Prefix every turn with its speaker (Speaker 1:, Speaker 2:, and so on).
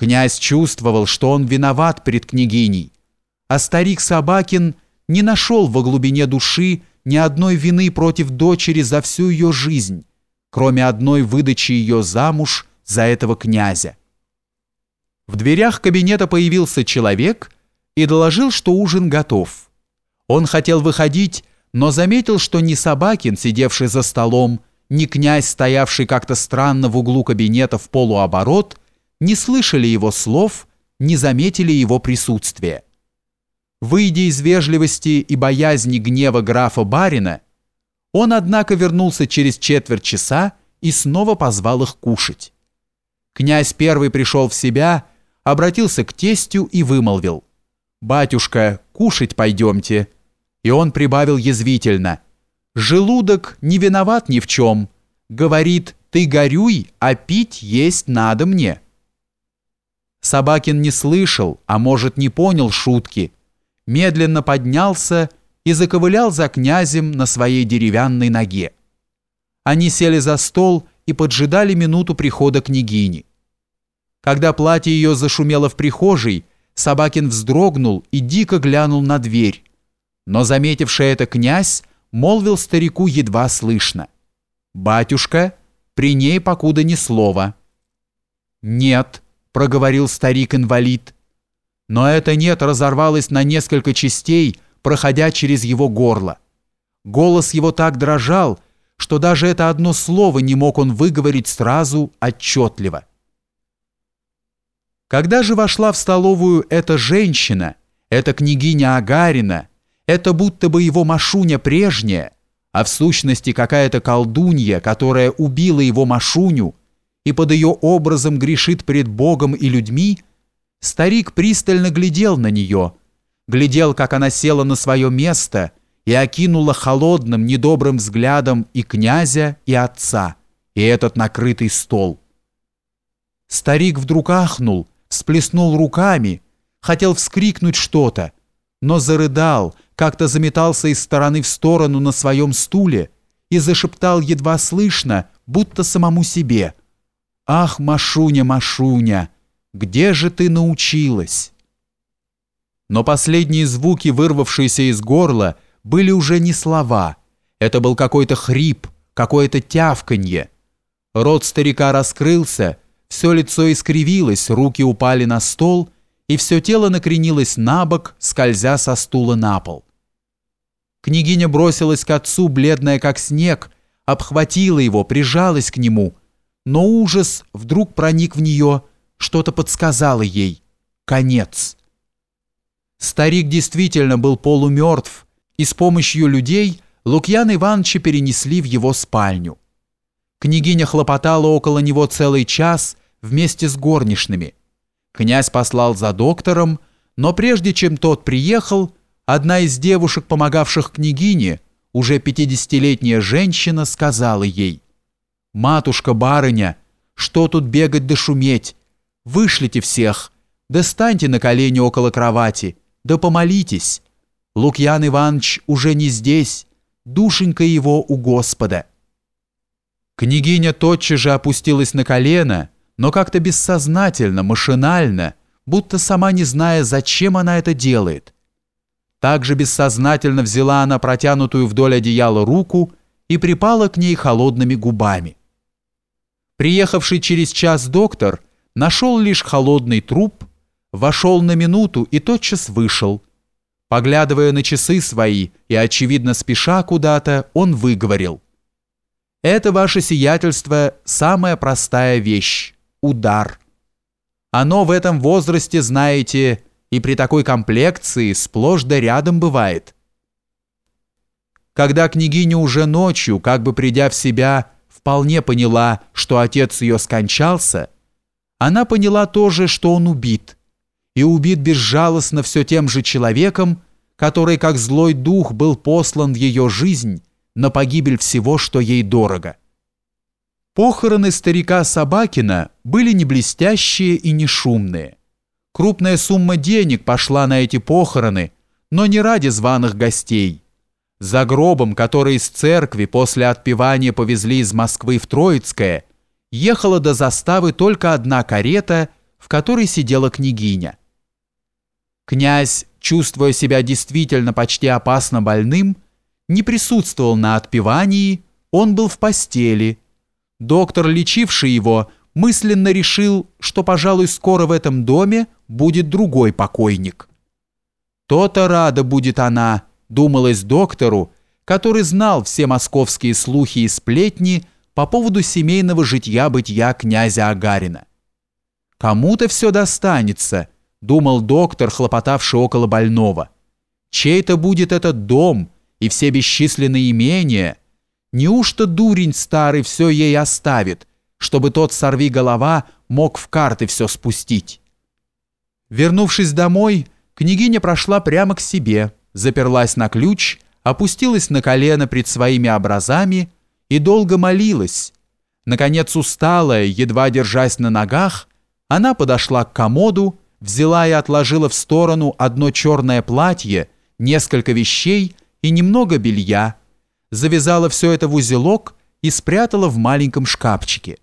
Speaker 1: Князь чувствовал, что он виноват перед княгиней, а старик Собакин не нашел во глубине души ни одной вины против дочери за всю ее жизнь, кроме одной выдачи ее замуж за этого князя. В дверях кабинета появился человек и доложил, что ужин готов. Он хотел выходить, но заметил, что ни Собакин, сидевший за столом, ни князь, стоявший как-то странно в углу кабинета в полуоборот, не слышали его слов, не заметили его присутствия. Выйдя из вежливости и боязни гнева графа Барина, он, однако, вернулся через четверть часа и снова позвал их кушать. Князь первый пришел в себя, обратился к тестю и вымолвил. «Батюшка, кушать пойдемте». И он прибавил язвительно. «Желудок не виноват ни в чем. Говорит, ты горюй, а пить есть надо мне». Собакин не слышал, а может не понял шутки, медленно поднялся и заковылял за князем на своей деревянной ноге. Они сели за стол и поджидали минуту прихода княгини. Когда платье ее зашумело в прихожей, Собакин вздрогнул и дико глянул на дверь. Но заметивший это князь молвил старику едва слышно. «Батюшка, при ней покуда ни слова». «Нет», — проговорил старик-инвалид. Но это «нет» разорвалось на несколько частей, проходя через его горло. Голос его так дрожал, что даже это одно слово не мог он выговорить сразу отчетливо. Когда же вошла в столовую эта женщина, эта княгиня Агарина, это будто бы его Машуня прежняя, а в сущности какая-то колдунья, которая убила его Машуню и под ее образом грешит пред Богом и людьми, старик пристально глядел на нее, глядел, как она села на свое место и окинула холодным, недобрым взглядом и князя, и отца, и этот накрытый стол. Старик вдруг ахнул, всплеснул руками, хотел вскрикнуть что-то, но зарыдал, как-то заметался из стороны в сторону на своем стуле и зашептал едва слышно, будто самому себе. «Ах, Машуня, Машуня, где же ты научилась?» Но последние звуки, вырвавшиеся из горла, были уже не слова. Это был какой-то хрип, какое-то тявканье. Рот старика раскрылся, все лицо искривилось, руки упали на стол, и все тело накренилось на бок, скользя со стула на пол. Княгиня бросилась к отцу, бледная как снег, обхватила его, прижалась к нему, но ужас вдруг проник в нее, что-то подсказало ей. Конец. Старик действительно был полумертв, и с помощью людей Лукьяна Ивановича перенесли в его спальню. Княгиня хлопотала около него целый час вместе с горничными. Князь послал за доктором, но прежде чем тот приехал, одна из девушек, помогавших княгине, уже пятидесятилетняя женщина, сказала ей, «Матушка-барыня, что тут бегать да шуметь? Вышлите всех, да станьте на колени около кровати, да помолитесь. Лукьян Иванович уже не здесь, душенька его у Господа». Княгиня тотчас же опустилась на колено, но как-то бессознательно, машинально, будто сама не зная, зачем она это делает. Также бессознательно взяла она протянутую вдоль одеяла руку и припала к ней холодными губами. Приехавший через час доктор нашел лишь холодный труп, вошел на минуту и тотчас вышел. Поглядывая на часы свои и, очевидно, спеша куда-то, он выговорил – это ваше сиятельство самая простая вещь – удар. Оно в этом возрасте, знаете, и при такой комплекции сплошь да рядом бывает. Когда княгиня уже ночью, как бы придя в себя, вполне поняла, что отец ее скончался, она поняла тоже, что он убит, и убит безжалостно все тем же человеком, который как злой дух был послан в ее жизнь, на погибель всего, что ей дорого. Похороны старика Собакина были не блестящие и не шумные. Крупная сумма денег пошла на эти похороны, но не ради званых гостей. За гробом, который из церкви после отпевания повезли из Москвы в Троицкое, ехала до заставы только одна карета в которой сидела княгиня. Князь, чувствуя себя действительно почти опасно больным, не присутствовал на отпевании, он был в постели. Доктор, лечивший его, мысленно решил, что, пожалуй, скоро в этом доме будет другой покойник. То-то рада будет она, думалось доктору, который знал все московские слухи и сплетни по поводу семейного житья-бытия князя Агарина. Кому-то все достанется, думал доктор, хлопотавший около больного. Чей-то будет этот дом и все бесчисленные имения. Неужто дурень старый все ей оставит, чтобы тот сорви голова мог в карты все спустить? Вернувшись домой, княгиня прошла прямо к себе, заперлась на ключ, опустилась на колено пред своими образами и долго молилась. Наконец усталая, едва держась на ногах, она подошла к комоду, взяла и отложила в сторону одно черное платье, несколько вещей и немного белья, завязала все это в узелок и спрятала в маленьком шкафчике.